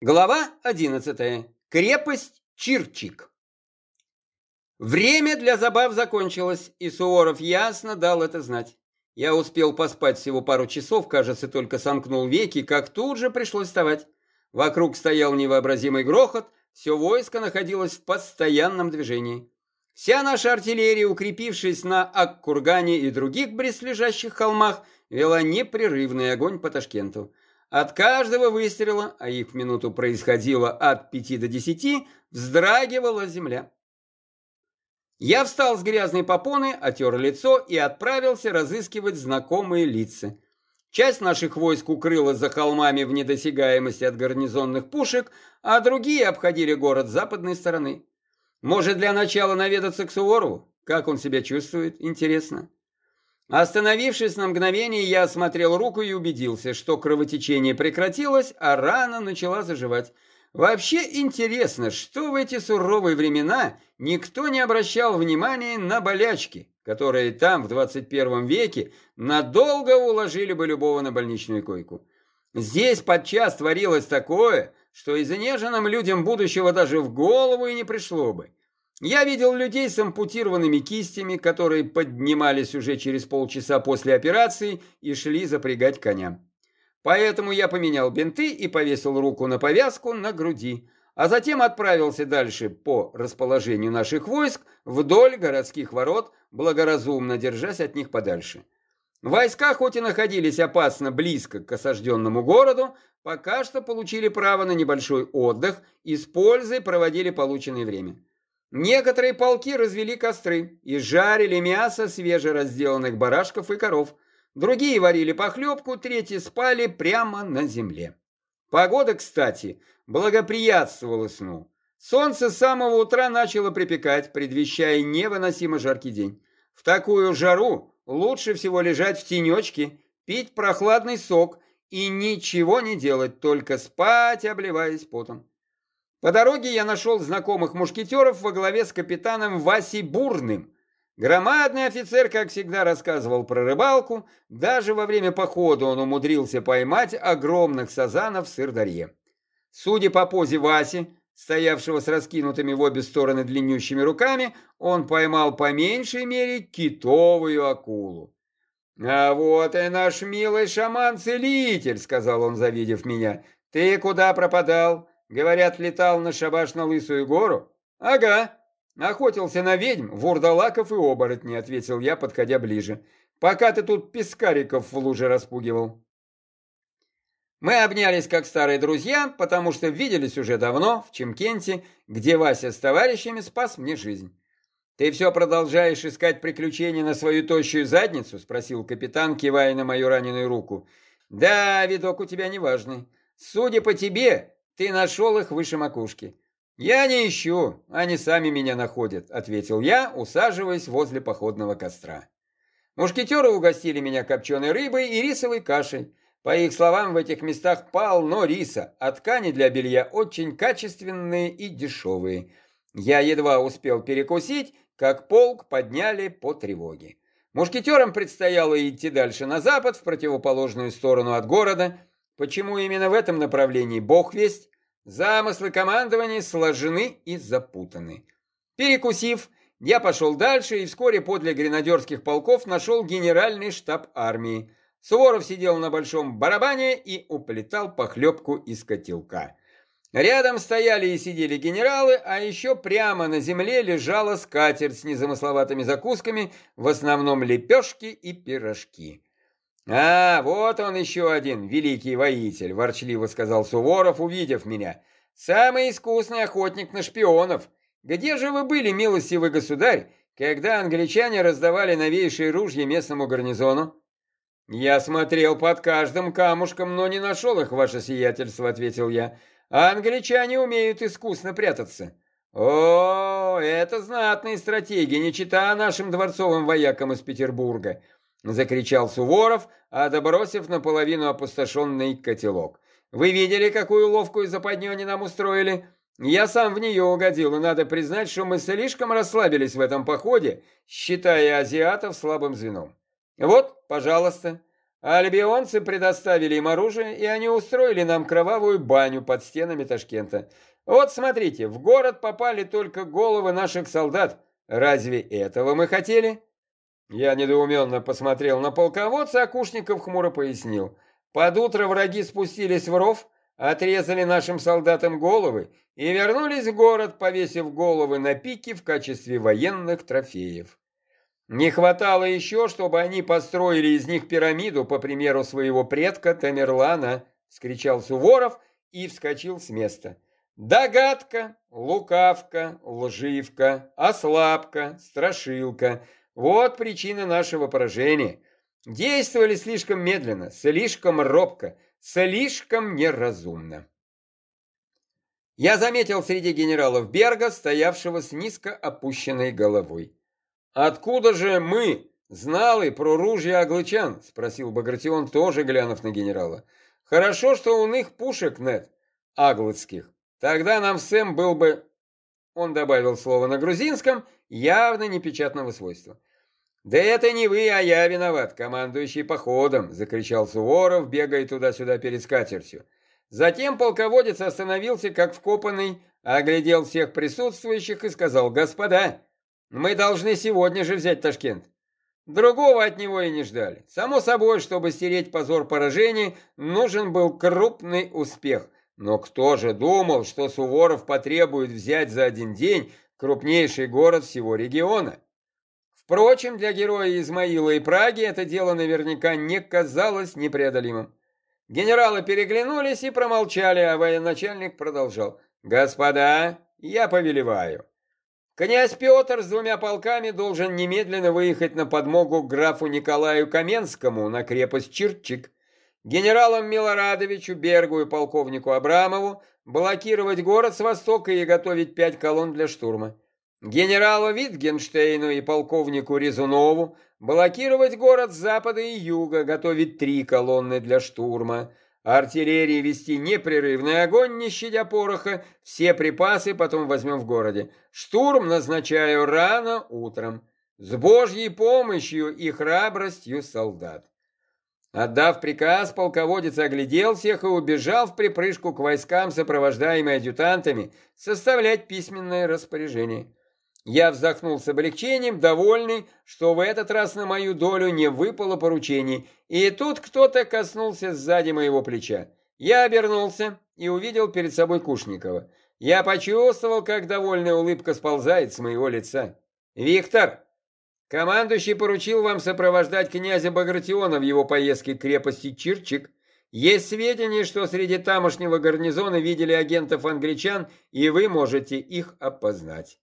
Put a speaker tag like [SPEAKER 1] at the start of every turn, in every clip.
[SPEAKER 1] Глава 11. Крепость Чирчик. Время для забав закончилось, и Суворов ясно дал это знать. Я успел поспать всего пару часов, кажется, только сомкнул веки, как тут же пришлось вставать. Вокруг стоял невообразимый грохот, все войско находилось в постоянном движении. Вся наша артиллерия, укрепившись на Аккургане и других близлежащих холмах, вела непрерывный огонь по Ташкенту. От каждого выстрела, а их в минуту происходило от пяти до десяти, вздрагивала земля. Я встал с грязной попоны, отер лицо и отправился разыскивать знакомые лица. Часть наших войск укрылась за холмами в недосягаемости от гарнизонных пушек, а другие обходили город с западной стороны. Может, для начала наведаться к Суворову? Как он себя чувствует? Интересно. Остановившись на мгновение, я осмотрел руку и убедился, что кровотечение прекратилось, а рана начала заживать. Вообще интересно, что в эти суровые времена никто не обращал внимания на болячки, которые там в 21 веке надолго уложили бы любого на больничную койку. Здесь подчас творилось такое, что изнеженным людям будущего даже в голову и не пришло бы. Я видел людей с ампутированными кистями, которые поднимались уже через полчаса после операции и шли запрягать коня. Поэтому я поменял бинты и повесил руку на повязку на груди, а затем отправился дальше по расположению наших войск вдоль городских ворот, благоразумно держась от них подальше. Войска, хоть и находились опасно близко к осажденному городу, пока что получили право на небольшой отдых и с пользой проводили полученное время. Некоторые полки развели костры и жарили мясо свежеразделанных барашков и коров. Другие варили похлебку, третьи спали прямо на земле. Погода, кстати, благоприятствовала сну. Солнце с самого утра начало припекать, предвещая невыносимо жаркий день. В такую жару лучше всего лежать в тенечке, пить прохладный сок и ничего не делать, только спать, обливаясь потом. По дороге я нашел знакомых мушкетеров во главе с капитаном Васей Бурным. Громадный офицер, как всегда, рассказывал про рыбалку. Даже во время похода он умудрился поймать огромных сазанов в Сырдарье. Судя по позе Васи, стоявшего с раскинутыми в обе стороны длиннющими руками, он поймал по меньшей мере китовую акулу. «А вот и наш милый шаман-целитель», — сказал он, завидев меня. «Ты куда пропадал? Говорят, летал на шабаш на Лысую гору? Ага. Охотился на ведьм, вурдалаков и оборотней, ответил я, подходя ближе. Пока ты тут пескариков в луже распугивал. Мы обнялись как старые друзья, потому что виделись уже давно в Чемкенте, где Вася с товарищами спас мне жизнь. «Ты все продолжаешь искать приключения на свою тощую задницу?» — спросил капитан, кивая на мою раненую руку. «Да, видок у тебя неважный. Судя по тебе, ты нашел их выше макушки. Я не ищу, они сами меня находят, ответил я, усаживаясь возле походного костра. Мушкетеры угостили меня копченой рыбой и рисовой кашей. По их словам, в этих местах полно риса, а ткани для белья очень качественные и дешевые. Я едва успел перекусить, как полк подняли по тревоге. Мушкетерам предстояло идти дальше на запад, в противоположную сторону от города. Почему именно в этом направлении, бог весть, Замыслы командования сложены и запутаны. Перекусив, я пошел дальше и вскоре подле гренадерских полков нашел генеральный штаб армии. Суворов сидел на большом барабане и уплетал похлебку из котелка. Рядом стояли и сидели генералы, а еще прямо на земле лежала скатерть с незамысловатыми закусками, в основном лепешки и пирожки. «А, вот он еще один, великий воитель», — ворчливо сказал Суворов, увидев меня. «Самый искусный охотник на шпионов. Где же вы были, милостивый государь, когда англичане раздавали новейшие ружья местному гарнизону?» «Я смотрел под каждым камушком, но не нашел их, ваше сиятельство», — ответил я. «А англичане умеют искусно прятаться». «О, это знатные стратегии, не чита нашим дворцовым воякам из Петербурга». — закричал Суворов, добросив наполовину опустошенный котелок. «Вы видели, какую ловкую западню они нам устроили? Я сам в нее угодил, и надо признать, что мы слишком расслабились в этом походе, считая азиатов слабым звеном. Вот, пожалуйста, альбионцы предоставили им оружие, и они устроили нам кровавую баню под стенами Ташкента. Вот смотрите, в город попали только головы наших солдат. Разве этого мы хотели? Я недоуменно посмотрел на полководца, а Кушников хмуро пояснил. Под утро враги спустились в ров, отрезали нашим солдатам головы и вернулись в город, повесив головы на пике в качестве военных трофеев. Не хватало еще, чтобы они построили из них пирамиду, по примеру своего предка Тамерлана, скричал Суворов и вскочил с места. Догадка, лукавка, лживка, ослабка, страшилка – вот причина нашего поражения. Действовали слишком медленно, слишком робко, слишком неразумно. Я заметил среди генералов Берга, стоявшего с низко опущенной головой. «Откуда же мы, зналы про ружья аглычан?» — спросил Багратион, тоже глянув на генерала. «Хорошо, что у них пушек нет, аглыцких. Тогда нам всем был бы...» Он добавил слово на грузинском, явно непечатного свойства. «Да это не вы, а я виноват, командующий походом!» — закричал Суворов, бегая туда-сюда перед скатертью. Затем полководец остановился, как вкопанный, оглядел всех присутствующих и сказал, «Господа, мы должны сегодня же взять Ташкент». Другого от него и не ждали. Само собой, чтобы стереть позор поражения, нужен был крупный успех. Но кто же думал, что Суворов потребует взять за один день крупнейший город всего региона? Впрочем, для героя Измаила и Праги это дело наверняка не казалось непреодолимым. Генералы переглянулись и промолчали, а военачальник продолжал. «Господа, я повелеваю. Князь Петр с двумя полками должен немедленно выехать на подмогу графу Николаю Каменскому на крепость Чирчик, генералам Милорадовичу, Бергу и полковнику Абрамову блокировать город с востока и готовить пять колонн для штурма. Генералу Витгенштейну и полковнику Резунову блокировать город с запада и юга, готовить три колонны для штурма, артиллерии вести непрерывный огонь, не щадя пороха, все припасы потом возьмем в городе. Штурм назначаю рано утром, с Божьей помощью и храбростью солдат. Отдав приказ, полководец оглядел всех и убежал в припрыжку к войскам, сопровождаемый адъютантами, составлять письменное распоряжение. Я вздохнул с облегчением, довольный, что в этот раз на мою долю не выпало поручений, и тут кто-то коснулся сзади моего плеча. Я обернулся и увидел перед собой Кушникова. Я почувствовал, как довольная улыбка сползает с моего лица. «Виктор, командующий поручил вам сопровождать князя Багратиона в его поездке к крепости Чирчик. Есть сведения, что среди тамошнего гарнизона видели агентов англичан, и вы можете их опознать».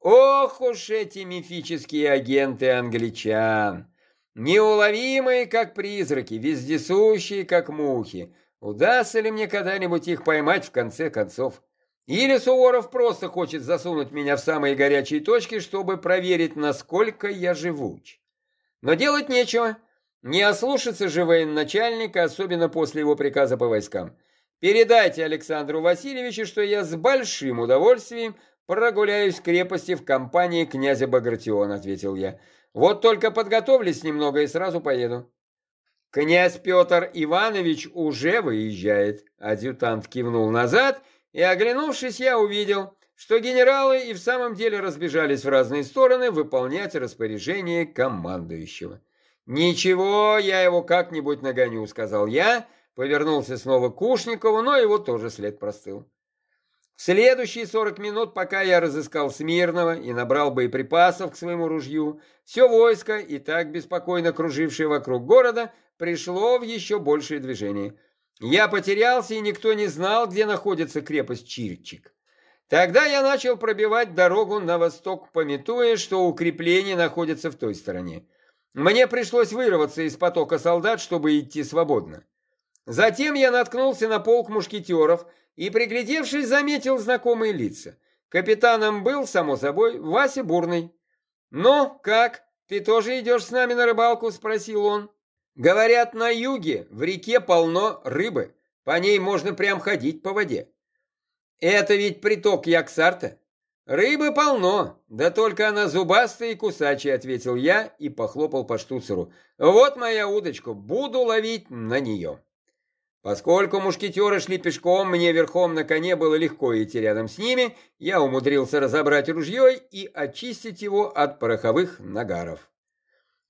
[SPEAKER 1] Ох уж эти мифические агенты англичан! Неуловимые, как призраки, вездесущие, как мухи. Удастся ли мне когда-нибудь их поймать в конце концов? Или Суворов просто хочет засунуть меня в самые горячие точки, чтобы проверить, насколько я живуч. Но делать нечего. Не ослушаться же военачальника, особенно после его приказа по войскам. Передайте Александру Васильевичу, что я с большим удовольствием «Прогуляюсь в крепости в компании князя Багратиона», — ответил я. «Вот только подготовлюсь немного и сразу поеду». «Князь Петр Иванович уже выезжает», — адъютант кивнул назад, и, оглянувшись, я увидел, что генералы и в самом деле разбежались в разные стороны выполнять распоряжение командующего. «Ничего, я его как-нибудь нагоню», — сказал я, повернулся снова к Кушникову, но его тоже след простыл. В следующие сорок минут, пока я разыскал Смирного и набрал боеприпасов к своему ружью, все войско, и так беспокойно кружившее вокруг города, пришло в еще большее движение. Я потерялся, и никто не знал, где находится крепость Чирчик. Тогда я начал пробивать дорогу на восток, пометуя, что укрепление находится в той стороне. Мне пришлось вырваться из потока солдат, чтобы идти свободно. Затем я наткнулся на полк мушкетеров и, приглядевшись, заметил знакомые лица. Капитаном был, само собой, Вася Бурный. «Ну, как, ты тоже идешь с нами на рыбалку?» – спросил он. «Говорят, на юге в реке полно рыбы, по ней можно прям ходить по воде». «Это ведь приток Яксарта. «Рыбы полно, да только она зубастая и кусачая», — ответил я и похлопал по штуцеру. «Вот моя удочка, буду ловить на нее». Поскольку мушкетеры шли пешком, мне верхом на коне было легко идти рядом с ними, я умудрился разобрать ружье и очистить его от пороховых нагаров.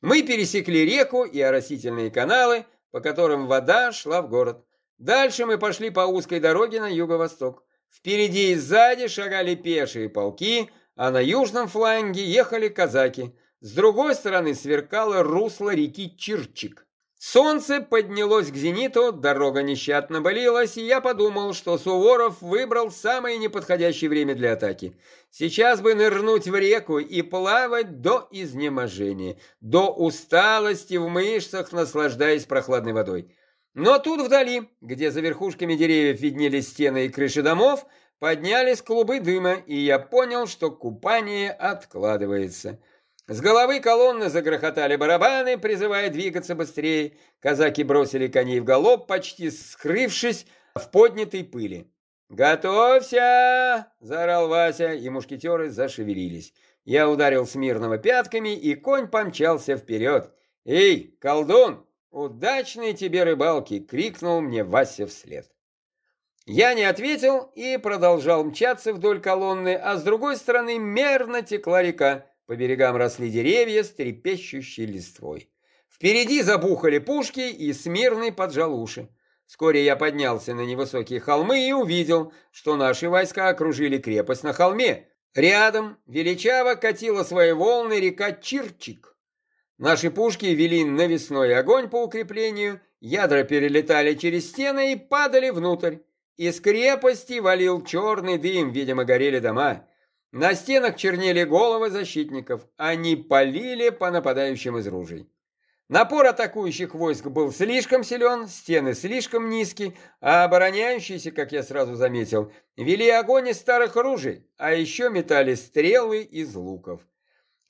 [SPEAKER 1] Мы пересекли реку и оросительные каналы, по которым вода шла в город. Дальше мы пошли по узкой дороге на юго-восток. Впереди и сзади шагали пешие полки, а на южном фланге ехали казаки. С другой стороны сверкало русло реки Чирчик. Солнце поднялось к зениту, дорога нещадно болелась, и я подумал, что Суворов выбрал самое неподходящее время для атаки. Сейчас бы нырнуть в реку и плавать до изнеможения, до усталости в мышцах, наслаждаясь прохладной водой. Но тут вдали, где за верхушками деревьев виднелись стены и крыши домов, поднялись клубы дыма, и я понял, что купание откладывается. С головы колонны загрохотали барабаны, призывая двигаться быстрее. Казаки бросили коней в галоп, почти скрывшись в поднятой пыли. «Готовься!» – заорал Вася, и мушкетеры зашевелились. Я ударил смирного пятками, и конь помчался вперед. «Эй, колдун, удачной тебе рыбалки!» – крикнул мне Вася вслед. Я не ответил и продолжал мчаться вдоль колонны, а с другой стороны мерно текла река. По берегам росли деревья с трепещущей листвой. Впереди забухали пушки, и Смирный поджал уши. Вскоре я поднялся на невысокие холмы и увидел, что наши войска окружили крепость на холме. Рядом величаво катила свои волны река Чирчик. Наши пушки вели навесной огонь по укреплению, ядра перелетали через стены и падали внутрь. Из крепости валил черный дым, видимо, горели дома. На стенах чернели головы защитников, они полили по нападающим из ружей. Напор атакующих войск был слишком силен, стены слишком низкие, а обороняющиеся, как я сразу заметил, вели огонь из старых ружей, а еще метали стрелы из луков.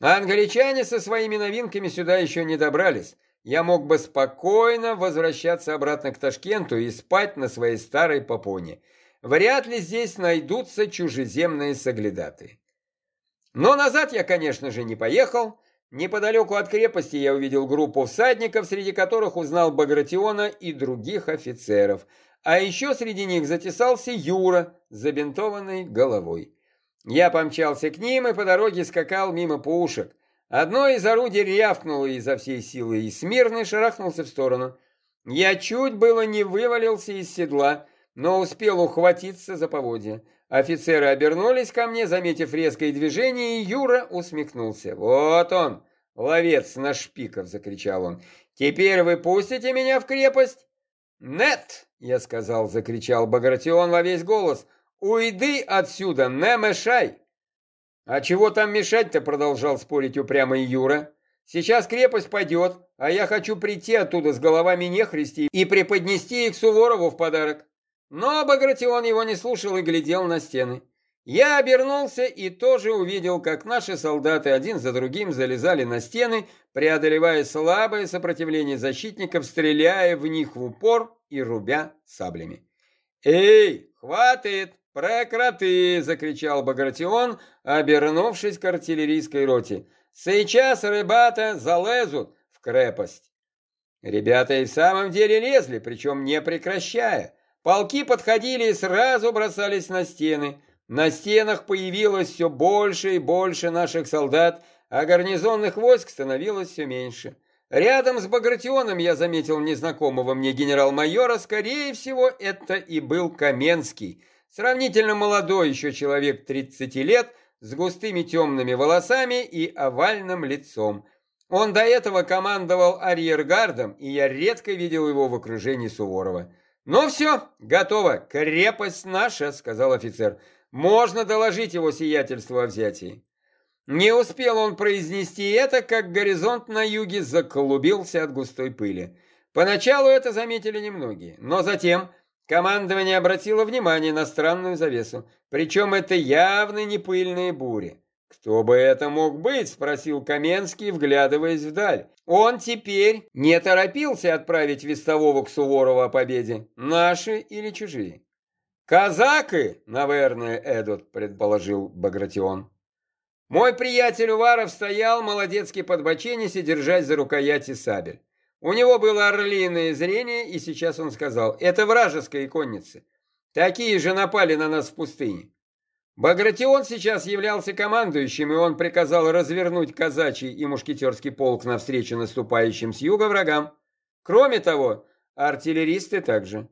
[SPEAKER 1] А англичане со своими новинками сюда еще не добрались. Я мог бы спокойно возвращаться обратно к Ташкенту и спать на своей старой попоне. Вряд ли здесь найдутся чужеземные соглядаты. Но назад я, конечно же, не поехал. Неподалеку от крепости я увидел группу всадников, среди которых узнал Багратиона и других офицеров. А еще среди них затесался Юра с забинтованной головой. Я помчался к ним и по дороге скакал мимо пушек. Одно из орудий рявкнуло изо всей силы, и смирный шарахнулся в сторону. Я чуть было не вывалился из седла, но успел ухватиться за поводья. Офицеры обернулись ко мне, заметив резкое движение, и Юра усмехнулся. «Вот он, ловец на шпиков!» — закричал он. «Теперь вы пустите меня в крепость?» «Нет!» — я сказал, — закричал Багратион во весь голос. «Уйди отсюда, не мешай!» «А чего там мешать-то?» — продолжал спорить упрямый Юра. «Сейчас крепость пойдет, а я хочу прийти оттуда с головами нехристи и преподнести их Суворову в подарок. Но Багратион его не слушал и глядел на стены. Я обернулся и тоже увидел, как наши солдаты один за другим залезали на стены, преодолевая слабое сопротивление защитников, стреляя в них в упор и рубя саблями. «Эй, хватит! Прекрати!» — закричал Багратион, обернувшись к артиллерийской роте. «Сейчас ребята залезут в крепость!» Ребята и в самом деле лезли, причем не прекращая. Полки подходили и сразу бросались на стены. На стенах появилось все больше и больше наших солдат, а гарнизонных войск становилось все меньше. Рядом с Багратионом я заметил незнакомого мне генерал-майора, скорее всего, это и был Каменский, сравнительно молодой еще человек 30 лет, с густыми темными волосами и овальным лицом. Он до этого командовал арьергардом, и я редко видел его в окружении Суворова. «Ну все, готово, крепость наша», — сказал офицер. «Можно доложить его сиятельству о взятии». Не успел он произнести это, как горизонт на юге заклубился от густой пыли. Поначалу это заметили немногие, но затем командование обратило внимание на странную завесу, причем это явно не пыльные бури. «Кто бы это мог быть?» — спросил Каменский, вглядываясь вдаль. Он теперь не торопился отправить вестового к Суворову о победе, наши или чужие. Казаки, наверное, Эдут, предположил Багратион. Мой приятель Уваров стоял, молодецкий подбоченясь и держась за рукояти сабель. У него было орлиное зрение, и сейчас он сказал, это вражеская конница. Такие же напали на нас в пустыне. Багратион сейчас являлся командующим, и он приказал развернуть казачий и мушкетерский полк навстречу наступающим с юга врагам. Кроме того, артиллеристы также.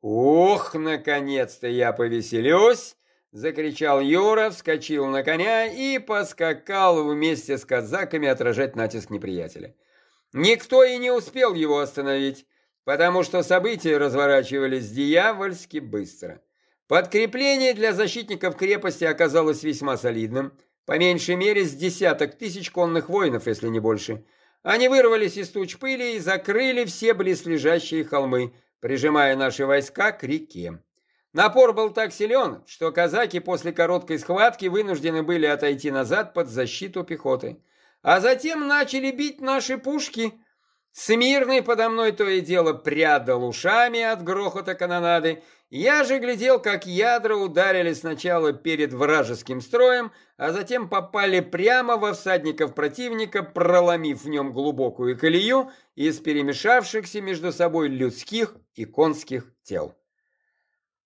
[SPEAKER 1] «Ох, наконец-то я повеселюсь!» — закричал Юра, вскочил на коня и поскакал вместе с казаками отражать натиск неприятеля. Никто и не успел его остановить, потому что события разворачивались дьявольски быстро. Подкрепление для защитников крепости оказалось весьма солидным, по меньшей мере с десяток тысяч конных воинов, если не больше. Они вырвались из туч пыли и закрыли все близлежащие холмы, прижимая наши войска к реке. Напор был так силен, что казаки после короткой схватки вынуждены были отойти назад под защиту пехоты. А затем начали бить наши пушки. Смирный подо мной то и дело прядал ушами от грохота канонады. Я же глядел, как ядра ударили сначала перед вражеским строем, а затем попали прямо во всадников противника, проломив в нем глубокую колею из перемешавшихся между собой людских и конских тел.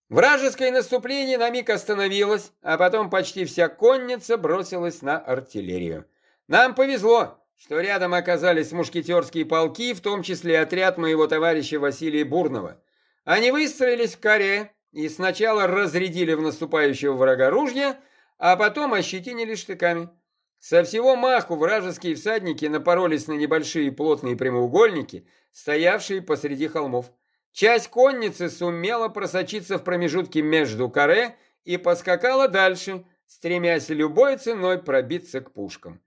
[SPEAKER 1] Вражеское наступление на миг остановилось, а потом почти вся конница бросилась на артиллерию. Нам повезло, что рядом оказались мушкетерские полки, в том числе отряд моего товарища Василия Бурного. Они выстроились в каре и сначала разрядили в наступающего врага ружья, а потом ощетинили штыками. Со всего маху вражеские всадники напоролись на небольшие плотные прямоугольники, стоявшие посреди холмов. Часть конницы сумела просочиться в промежутки между каре и поскакала дальше, стремясь любой ценой пробиться к пушкам.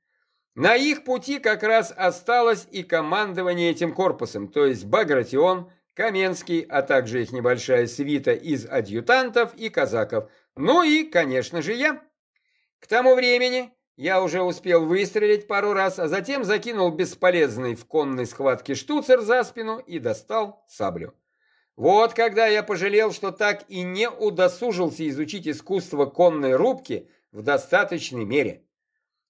[SPEAKER 1] На их пути как раз осталось и командование этим корпусом, то есть Багратион, Каменский, а также их небольшая свита из адъютантов и казаков, ну и, конечно же, я. К тому времени я уже успел выстрелить пару раз, а затем закинул бесполезный в конной схватке штуцер за спину и достал саблю. Вот когда я пожалел, что так и не удосужился изучить искусство конной рубки в достаточной мере.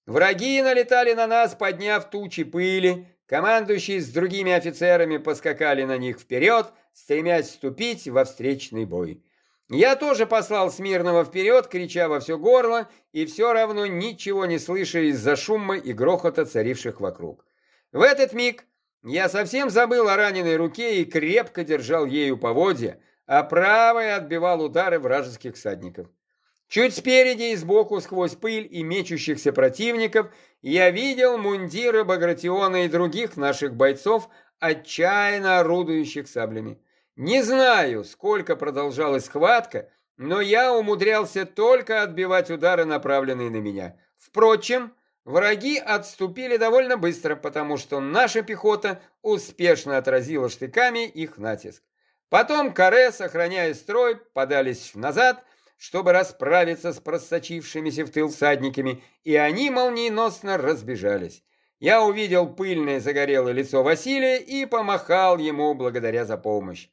[SPEAKER 1] Враги налетали на нас, подняв тучи пыли, командующие с другими офицерами поскакали на них вперед, стремясь вступить во встречный бой. Я тоже послал Смирного вперед, крича во все горло, и все равно ничего не слыша из-за шума и грохота, царивших вокруг. В этот миг я совсем забыл о раненой руке и крепко держал ею поводья, а правой отбивал удары вражеских всадников. Чуть спереди и сбоку, сквозь пыль и мечущихся противников, я видел мундиры Багратиона и других наших бойцов, отчаянно орудующих саблями. Не знаю, сколько продолжалась схватка, но я умудрялся только отбивать удары, направленные на меня. Впрочем, Враги отступили довольно быстро, потому что наша пехота успешно отразила штыками их натиск. Потом каре, сохраняя строй, подались назад, чтобы расправиться с просочившимися в тыл всадниками, и они молниеносно разбежались. Я увидел пыльное загорелое лицо Василия и помахал ему благодаря за помощь.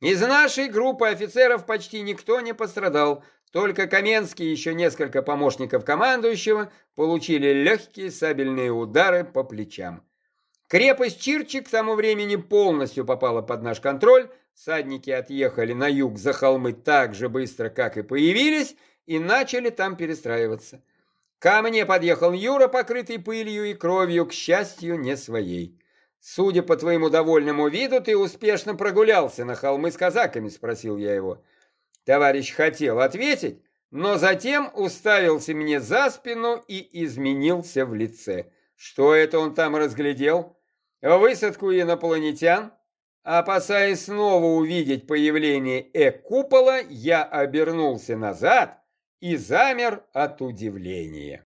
[SPEAKER 1] Из нашей группы офицеров почти никто не пострадал, только Каменский и еще несколько помощников командующего получили легкие сабельные удары по плечам. Крепость Чирчик к тому времени полностью попала под наш контроль, садники отъехали на юг за холмы так же быстро, как и появились, и начали там перестраиваться. Ко мне подъехал Юра, покрытый пылью и кровью, к счастью, не своей. «Судя по твоему довольному виду, ты успешно прогулялся на холмы с казаками?» – спросил я его. Товарищ хотел ответить, но затем уставился мне за спину и изменился в лице. Что это он там разглядел? Высадку инопланетян? Опасаясь снова увидеть появление Э-купола, я обернулся назад и замер от удивления.